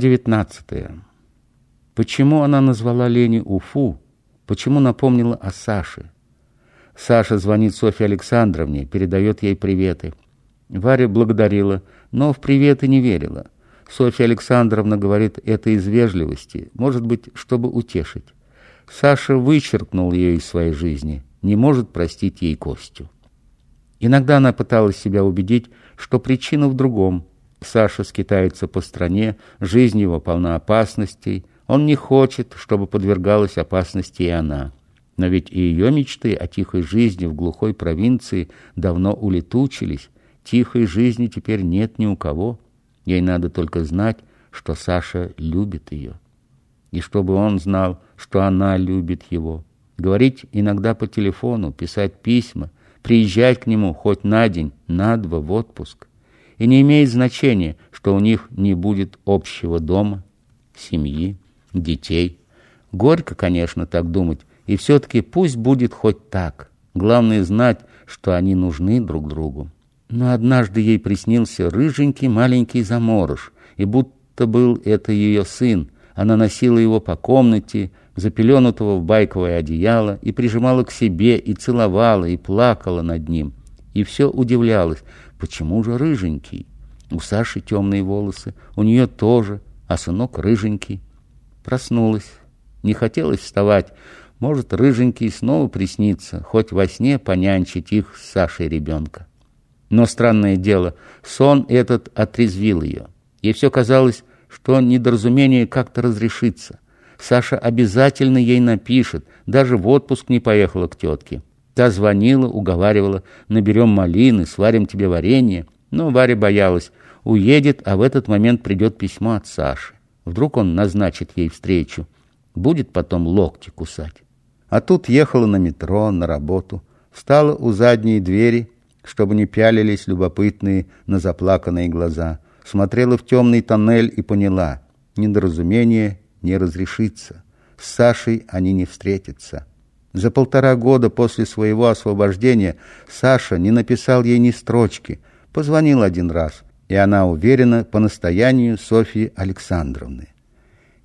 Глава 19. Почему она назвала Лене Уфу? Почему напомнила о Саше? Саша звонит Софье Александровне, передает ей приветы. Варя благодарила, но в приветы не верила. Софья Александровна говорит это из вежливости, может быть, чтобы утешить. Саша вычеркнул ее из своей жизни, не может простить ей Костю. Иногда она пыталась себя убедить, что причина в другом. Саша скитается по стране, жизнь его полна опасностей, он не хочет, чтобы подвергалась опасности и она. Но ведь и ее мечты о тихой жизни в глухой провинции давно улетучились, тихой жизни теперь нет ни у кого. Ей надо только знать, что Саша любит ее. И чтобы он знал, что она любит его. Говорить иногда по телефону, писать письма, приезжать к нему хоть на день, на два в отпуск. И не имеет значения, что у них не будет общего дома, семьи, детей. Горько, конечно, так думать, и все-таки пусть будет хоть так. Главное знать, что они нужны друг другу. Но однажды ей приснился рыженький маленький заморож, и будто был это ее сын. Она носила его по комнате, запеленутого в байковое одеяло, и прижимала к себе, и целовала, и плакала над ним. И все удивлялась, почему же рыженький? У Саши темные волосы, у нее тоже, а сынок рыженький. Проснулась, не хотелось вставать, может, рыженький снова приснится, хоть во сне понянчить их с Сашей ребенка. Но странное дело, сон этот отрезвил ее. Ей все казалось, что недоразумение как-то разрешится. Саша обязательно ей напишет, даже в отпуск не поехала к тетке. Та звонила, уговаривала, наберем малины, сварим тебе варенье. Но Варя боялась, уедет, а в этот момент придет письмо от Саши. Вдруг он назначит ей встречу, будет потом локти кусать. А тут ехала на метро, на работу, встала у задней двери, чтобы не пялились любопытные на заплаканные глаза, смотрела в темный тоннель и поняла, недоразумение не разрешится. С Сашей они не встретятся. За полтора года после своего освобождения Саша не написал ей ни строчки, позвонил один раз, и она уверена по настоянию Софьи Александровны.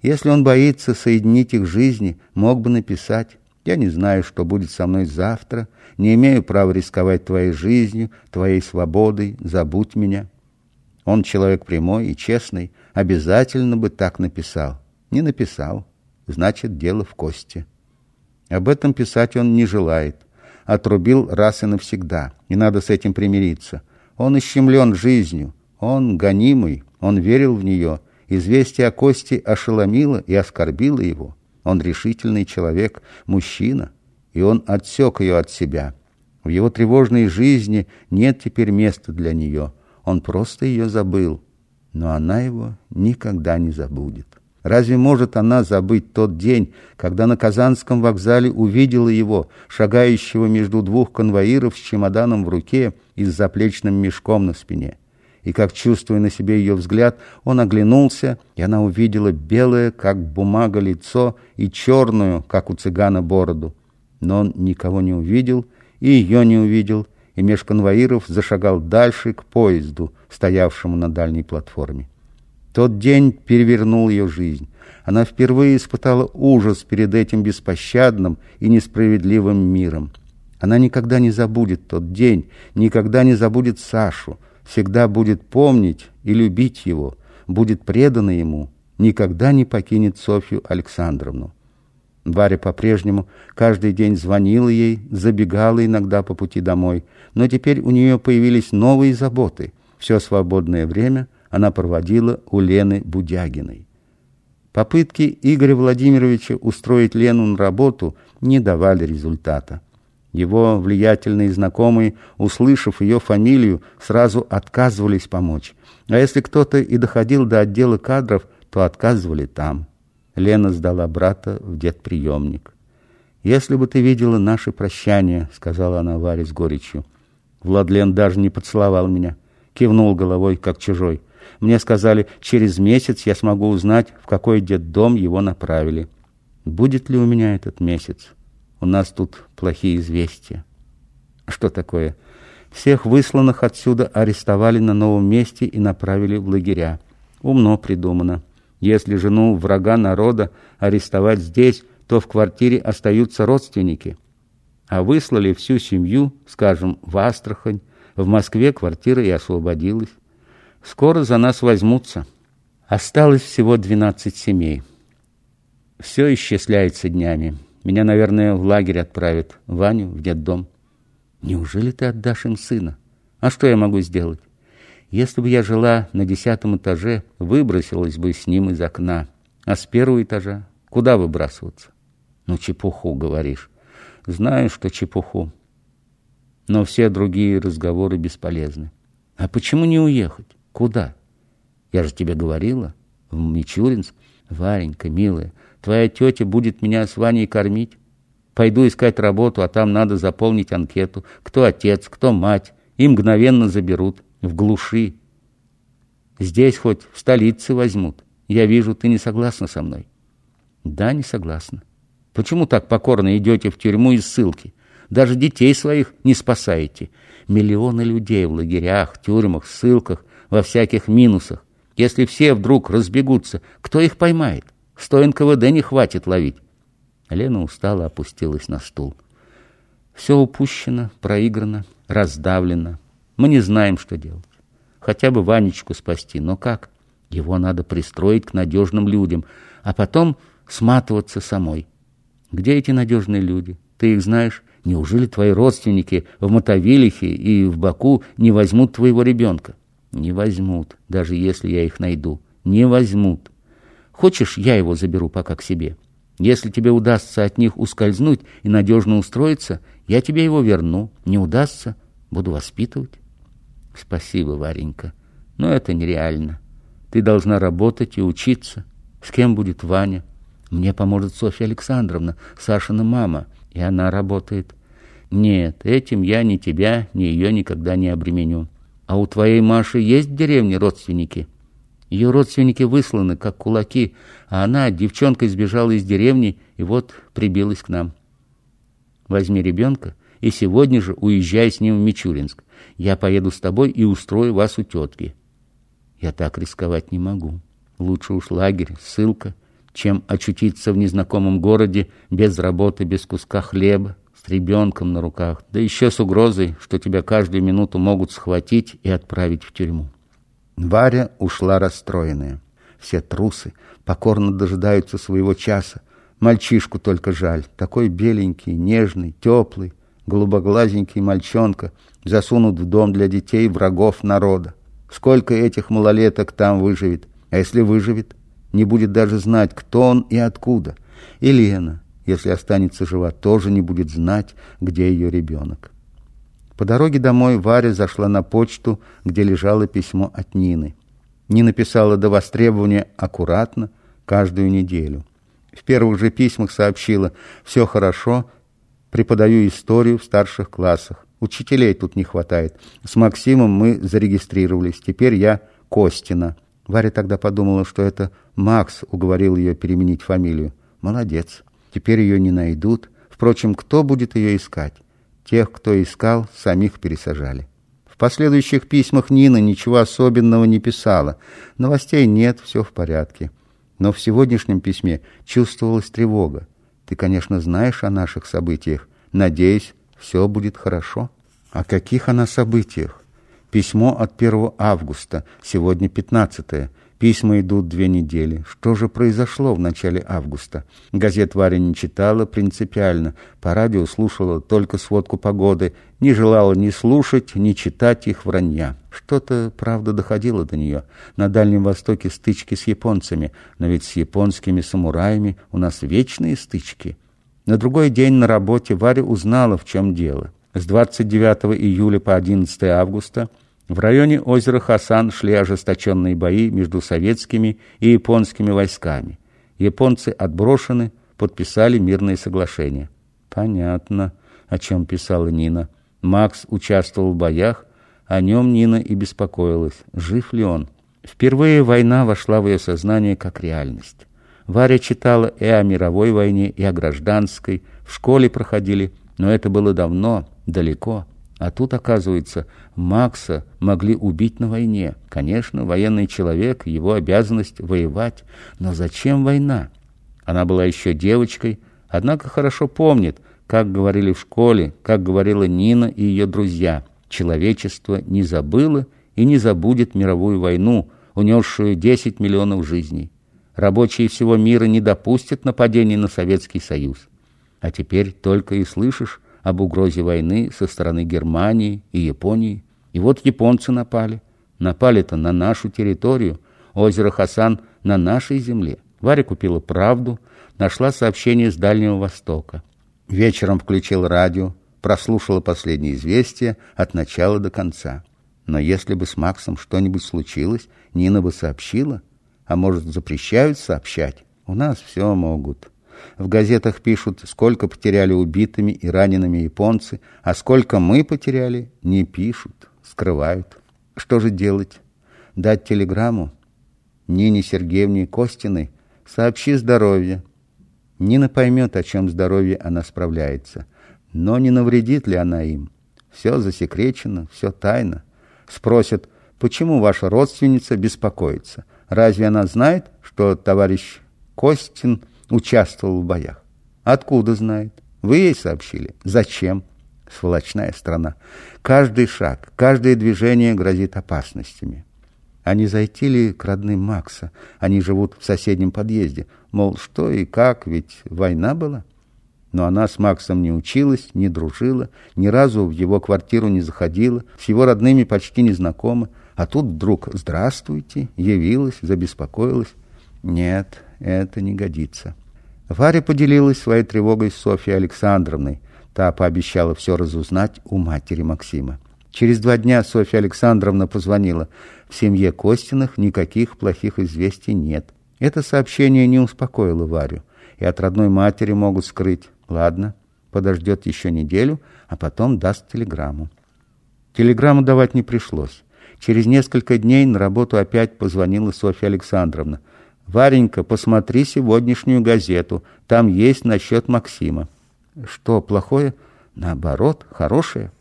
Если он боится соединить их жизни, мог бы написать я не знаю, что будет со мной завтра, не имею права рисковать твоей жизнью, твоей свободой, забудь меня. Он человек прямой и честный, обязательно бы так написал. Не написал, значит, дело в кости. Об этом писать он не желает. Отрубил раз и навсегда, и надо с этим примириться. Он ищемлен жизнью, он гонимый, он верил в нее. Известие о Косте ошеломило и оскорбило его. Он решительный человек, мужчина, и он отсек ее от себя. В его тревожной жизни нет теперь места для нее. Он просто ее забыл, но она его никогда не забудет. Разве может она забыть тот день, когда на Казанском вокзале увидела его, шагающего между двух конвоиров с чемоданом в руке и с заплечным мешком на спине? и, как чувствуя на себе ее взгляд, он оглянулся, и она увидела белое, как бумага, лицо и черную, как у цыгана, бороду. Но он никого не увидел, и ее не увидел, и меж конвоиров зашагал дальше к поезду, стоявшему на дальней платформе. Тот день перевернул ее жизнь. Она впервые испытала ужас перед этим беспощадным и несправедливым миром. Она никогда не забудет тот день, никогда не забудет Сашу, всегда будет помнить и любить его, будет предана ему, никогда не покинет Софью Александровну. Варя по-прежнему каждый день звонила ей, забегала иногда по пути домой, но теперь у нее появились новые заботы. Все свободное время она проводила у Лены Будягиной. Попытки Игоря Владимировича устроить Лену на работу не давали результата. Его влиятельные знакомые, услышав ее фамилию, сразу отказывались помочь. А если кто-то и доходил до отдела кадров, то отказывали там. Лена сдала брата в детприемник. «Если бы ты видела наши прощания», — сказала она Варе с горечью. Владлен даже не поцеловал меня, кивнул головой, как чужой. Мне сказали, через месяц я смогу узнать, в какой детдом его направили. Будет ли у меня этот месяц? У нас тут плохие известия. Что такое? Всех высланных отсюда арестовали на новом месте и направили в лагеря. Умно придумано. Если жену врага народа арестовать здесь, то в квартире остаются родственники. А выслали всю семью, скажем, в Астрахань, в Москве квартира и освободилась. Скоро за нас возьмутся. Осталось всего двенадцать семей. Все исчисляется днями. Меня, наверное, в лагерь отправят, Ваню в детдом. Неужели ты отдашь им сына? А что я могу сделать? Если бы я жила на десятом этаже, выбросилась бы с ним из окна. А с первого этажа куда выбрасываться? Ну, чепуху, говоришь. Знаю, что чепуху. Но все другие разговоры бесполезны. А почему не уехать? Куда? Я же тебе говорила. В Мичуринск. Варенька, милая, твоя тетя будет меня с Ваней кормить. Пойду искать работу, а там надо заполнить анкету. Кто отец, кто мать. И мгновенно заберут. В глуши. Здесь хоть в столице возьмут. Я вижу, ты не согласна со мной. Да, не согласна. Почему так покорно идете в тюрьму из ссылки? Даже детей своих не спасаете. Миллионы людей в лагерях, тюрьмах, ссылках, во всяких минусах. Если все вдруг разбегутся, кто их поймает? Сто НКВД не хватит ловить. Лена устало опустилась на стул. Все упущено, проиграно, раздавлено. Мы не знаем, что делать. Хотя бы Ванечку спасти, но как? Его надо пристроить к надежным людям, а потом сматываться самой. Где эти надежные люди? Ты их знаешь? Неужели твои родственники в Мотовилихе и в Баку не возьмут твоего ребенка? Не возьмут, даже если я их найду. Не возьмут. Хочешь, я его заберу пока к себе? Если тебе удастся от них ускользнуть и надежно устроиться, я тебе его верну. Не удастся, буду воспитывать. Спасибо, Варенька, но это нереально. Ты должна работать и учиться. С кем будет Ваня? Мне поможет Софья Александровна, Сашина мама, и она работает. Нет, этим я ни тебя, ни ее никогда не обременю. А у твоей Маши есть в деревне родственники? Ее родственники высланы, как кулаки, а она, девчонка, сбежала из деревни и вот прибилась к нам. Возьми ребенка и сегодня же уезжай с ним в Мичуринск. Я поеду с тобой и устрою вас у тетки. Я так рисковать не могу. Лучше уж лагерь, ссылка, чем очутиться в незнакомом городе без работы, без куска хлеба, ребенком на руках, да еще с угрозой, что тебя каждую минуту могут схватить и отправить в тюрьму. Варя ушла расстроенная. Все трусы покорно дожидаются своего часа. Мальчишку только жаль, такой беленький, нежный, теплый, голубоглазенький мальчонка засунут в дом для детей врагов народа. Сколько этих малолеток там выживет? А если выживет, не будет даже знать, кто он и откуда. И Лена, если останется жива, тоже не будет знать, где ее ребенок. По дороге домой Варя зашла на почту, где лежало письмо от Нины. Нина писала до востребования аккуратно, каждую неделю. В первых же письмах сообщила «все хорошо, преподаю историю в старших классах, учителей тут не хватает. С Максимом мы зарегистрировались, теперь я Костина». Варя тогда подумала, что это Макс уговорил ее переменить фамилию. Молодец, теперь ее не найдут. Впрочем, кто будет ее искать? Тех, кто искал, самих пересажали. В последующих письмах Нина ничего особенного не писала. Новостей нет, все в порядке. Но в сегодняшнем письме чувствовалась тревога. Ты, конечно, знаешь о наших событиях. Надеюсь, все будет хорошо. О каких она событиях? Письмо от 1 августа, сегодня 15 Письма идут две недели. Что же произошло в начале августа? Газет Варя не читала принципиально. По радио слушала только сводку погоды. Не желала ни слушать, ни читать их вранья. Что-то, правда, доходило до нее. На Дальнем Востоке стычки с японцами. Но ведь с японскими самураями у нас вечные стычки. На другой день на работе Варя узнала, в чем дело. С 29 июля по 11 августа – в районе озера Хасан шли ожесточенные бои между советскими и японскими войсками. Японцы отброшены, подписали мирные соглашения. Понятно, о чем писала Нина. Макс участвовал в боях, о нем Нина и беспокоилась. Жив ли он? Впервые война вошла в ее сознание как реальность. Варя читала и о мировой войне, и о гражданской. В школе проходили, но это было давно, далеко. А тут, оказывается, Макса могли убить на войне. Конечно, военный человек, его обязанность воевать. Но зачем война? Она была еще девочкой, однако хорошо помнит, как говорили в школе, как говорила Нина и ее друзья. Человечество не забыло и не забудет мировую войну, унесшую 10 миллионов жизней. Рабочие всего мира не допустят нападений на Советский Союз. А теперь только и слышишь об угрозе войны со стороны Германии и Японии. И вот японцы напали. Напали-то на нашу территорию, озеро Хасан на нашей земле. Варя купила правду, нашла сообщение с Дальнего Востока. Вечером включил радио, прослушала последние известия от начала до конца. Но если бы с Максом что-нибудь случилось, Нина бы сообщила. А может, запрещают сообщать? У нас все могут. В газетах пишут, сколько потеряли убитыми и ранеными японцы, а сколько мы потеряли, не пишут, скрывают. Что же делать? Дать телеграмму? Нине Сергеевне Костиной сообщи здоровье. Нина поймет, о чем здоровье она справляется. Но не навредит ли она им? Все засекречено, все тайно. Спросят, почему ваша родственница беспокоится? Разве она знает, что товарищ Костин – участвовал в боях. Откуда знает? Вы ей сообщили. Зачем? Сволочная страна. Каждый шаг, каждое движение грозит опасностями. А не зайти ли к родным Макса? Они живут в соседнем подъезде. Мол, что и как, ведь война была. Но она с Максом не училась, не дружила, ни разу в его квартиру не заходила, с его родными почти не знакома. А тут вдруг «здравствуйте», явилась, забеспокоилась. Нет, это не годится. Варя поделилась своей тревогой с Софьей Александровной. Та пообещала все разузнать у матери Максима. Через два дня Софья Александровна позвонила. В семье Костиных никаких плохих известий нет. Это сообщение не успокоило Варю. И от родной матери могут скрыть. Ладно, подождет еще неделю, а потом даст телеграмму. Телеграмму давать не пришлось. Через несколько дней на работу опять позвонила Софья Александровна. «Варенька, посмотри сегодняшнюю газету. Там есть насчет Максима». «Что, плохое?» «Наоборот, хорошее».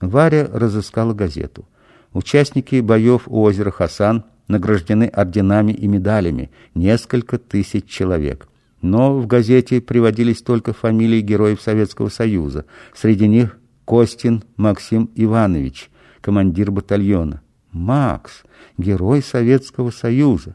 Варя разыскала газету. Участники боев у озера Хасан награждены орденами и медалями. Несколько тысяч человек. Но в газете приводились только фамилии героев Советского Союза. Среди них Костин Максим Иванович, командир батальона. Макс, герой Советского Союза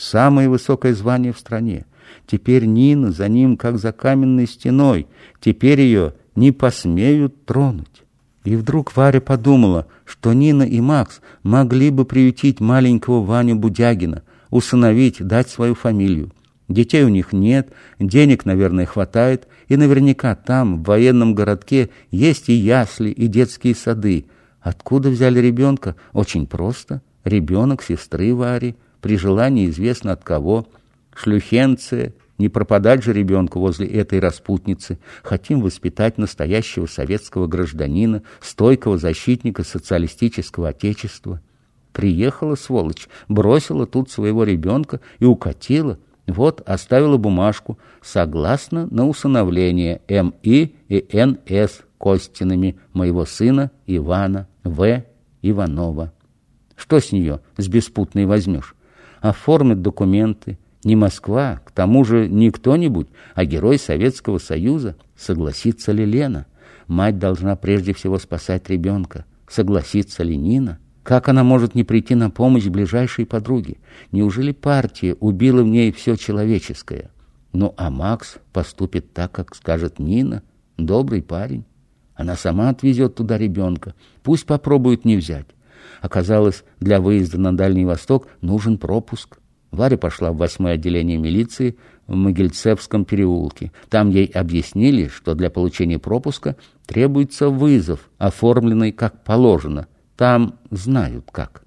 самое высокое звание в стране. Теперь Нина за ним, как за каменной стеной. Теперь ее не посмеют тронуть. И вдруг Варя подумала, что Нина и Макс могли бы приютить маленького Ваню Будягина, усыновить, дать свою фамилию. Детей у них нет, денег, наверное, хватает, и наверняка там, в военном городке, есть и ясли, и детские сады. Откуда взяли ребенка? Очень просто. Ребенок сестры Вари – при желании известно от кого. Шлюхенция, не пропадать же ребенку возле этой распутницы. Хотим воспитать настоящего советского гражданина, стойкого защитника социалистического отечества. Приехала, сволочь, бросила тут своего ребенка и укатила. Вот, оставила бумажку, согласно на усыновление М.И. и Н.С. Костинами моего сына Ивана В. Иванова. Что с нее с беспутной возьмешь? Оформит документы. Не Москва, к тому же не кто-нибудь, а герой Советского Союза. Согласится ли Лена? Мать должна прежде всего спасать ребенка. Согласится ли Нина? Как она может не прийти на помощь ближайшей подруге? Неужели партия убила в ней все человеческое? Ну, а Макс поступит так, как скажет Нина. Добрый парень. Она сама отвезет туда ребенка. Пусть попробует не взять. Оказалось, для выезда на Дальний Восток нужен пропуск. Варя пошла в восьмое отделение милиции в Могильцевском переулке. Там ей объяснили, что для получения пропуска требуется вызов, оформленный как положено. Там знают как.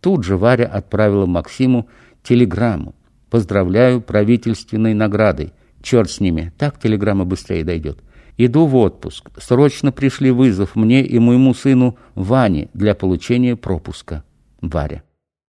Тут же Варя отправила Максиму телеграмму. «Поздравляю правительственной наградой. Черт с ними, так телеграмма быстрее дойдет. Иду в отпуск. Срочно пришли вызов мне и моему сыну Ване для получения пропуска. Варя.